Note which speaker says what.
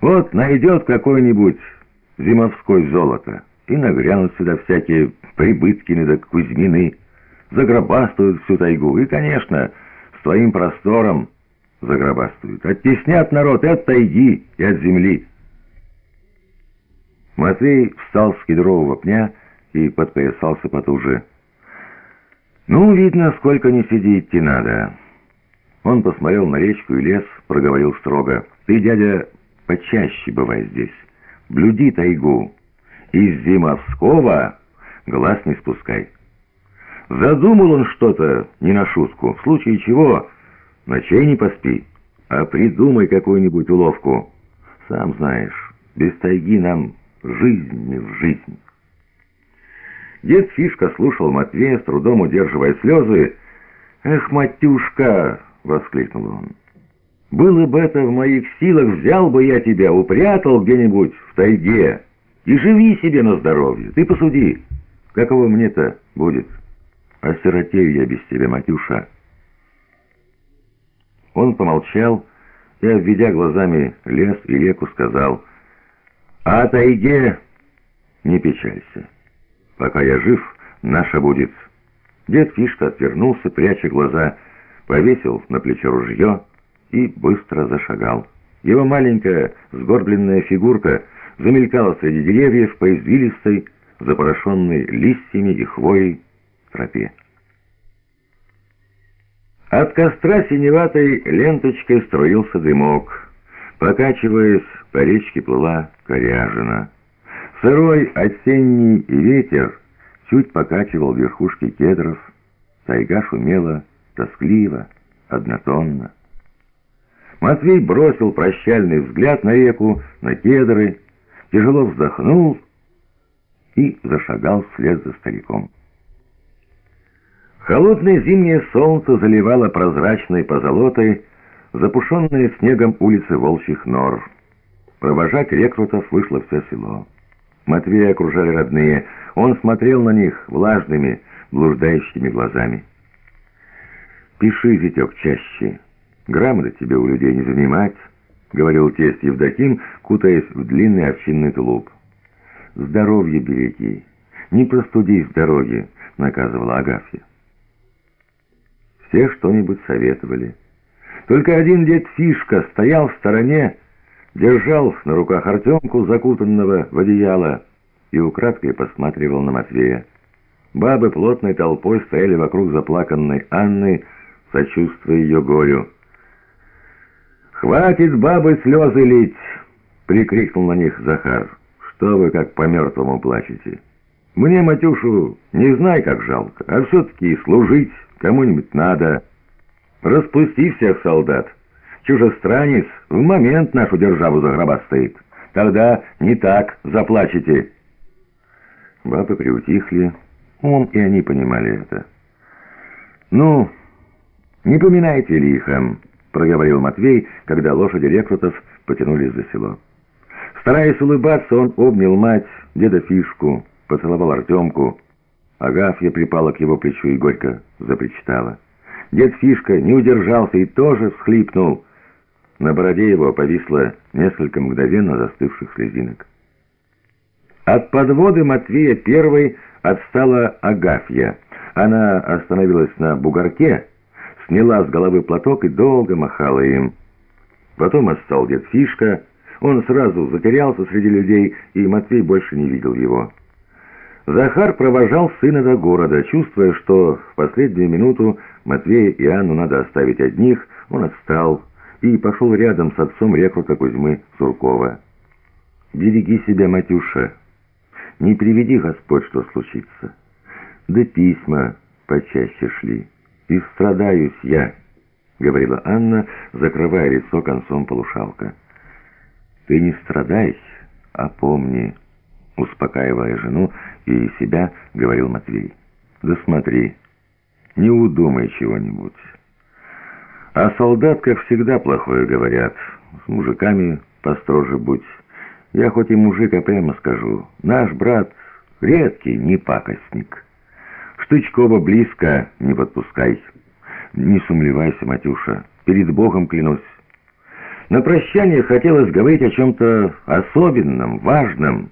Speaker 1: Вот найдет какой-нибудь зимовской золото, и нагрянут сюда всякие Прибыткины да Кузьмины, загробастают всю тайгу, и, конечно, с твоим простором загробастают, оттеснят народ и от тайги, и от земли. Матвей встал с кедрового пня и подпоясался потуже. «Ну, видно, сколько не сиди идти надо». Он посмотрел на речку и лес, проговорил строго. «Ты, дядя, почаще бывай здесь. Блюди тайгу. Из Зимовского глаз не спускай». Задумал он что-то не на шутку. В случае чего, ночей не поспи, а придумай какую-нибудь уловку. Сам знаешь, без тайги нам жизнь не в жизнь. Дед Фишка слушал Матвея, с трудом удерживая слезы. «Эх, матюшка!» — воскликнул он. «Было бы это в моих силах, взял бы я тебя, упрятал где-нибудь в тайге и живи себе на здоровье. Ты посуди, каково мне-то будет? Осиротею я без тебя, Матюша». Он помолчал и, обведя глазами лес и реку, сказал, «А тайге не печалься». Пока я жив, наша будет. Дед Фишка отвернулся, пряча глаза, повесил на плечо ружье и быстро зашагал. Его маленькая сгорбленная фигурка замелькала среди деревьев по извилистой, запорошенной листьями и хвоей тропе. От костра синеватой ленточкой струился дымок. Покачиваясь, по речке плыла коряжина. Сырой осенний ветер чуть покачивал верхушки кедров, тайга шумела тоскливо, однотонно. Матвей бросил прощальный взгляд на реку, на кедры, тяжело вздохнул и зашагал вслед за стариком. Холодное зимнее солнце заливало прозрачной позолотой запушенные снегом улицы волчьих нор. Провожать рекрутов вышло все село. Матвея окружали родные. Он смотрел на них влажными, блуждающими глазами. «Пиши, зятек, чаще. Грамоты тебе у людей не занимать», — говорил тесть Евдоким, кутаясь в длинный овчинный тулуп. «Здоровье береги. Не простудись в дороге», — наказывала Агафья. Все что-нибудь советовали. Только один дед Фишка стоял в стороне, держал на руках Артемку, закутанного в одеяло, и украдкой посматривал на Матвея. Бабы плотной толпой стояли вокруг заплаканной Анны, сочувствуя ее горю. «Хватит бабы слезы лить!» — прикрикнул на них Захар. «Что вы как по мертвому плачете? Мне, Матюшу, не знай, как жалко, а все-таки служить кому-нибудь надо. Распусти всех солдат!» чужестранец в момент нашу державу загробастает. Тогда не так заплачете». Бабы приутихли, он и они понимали это. «Ну, не поминайте лихом», — проговорил Матвей, когда лошади рекрутов потянулись за село. Стараясь улыбаться, он обнял мать, деда Фишку, поцеловал Артемку. Агафья припала к его плечу и горько запричитала. Дед Фишка не удержался и тоже всхлипнул — на бороде его повисло несколько мгновенно застывших слезинок. От подводы Матвея первой отстала Агафья. Она остановилась на бугорке, сняла с головы платок и долго махала им. Потом отстал дед Фишка. Он сразу затерялся среди людей, и Матвей больше не видел его. Захар провожал сына до города, чувствуя, что в последнюю минуту Матвея и Анну надо оставить одних, он отстал и пошел рядом с отцом рекрута Кузьмы Суркова. «Береги себя, Матюша, не приведи Господь, что случится. Да письма почаще шли, и страдаюсь я», — говорила Анна, закрывая лицо концом полушалка. «Ты не страдай, а помни», — успокаивая жену и себя, говорил Матвей. «Да смотри, не удумай чего-нибудь». О солдатках всегда плохое говорят. С мужиками построже будь. Я хоть и мужик, а прямо скажу. Наш брат редкий, не пакостник. Штычкова близко не подпускай. Не сумлевайся, Матюша. Перед Богом клянусь. На прощание хотелось говорить о чем-то особенном, важном.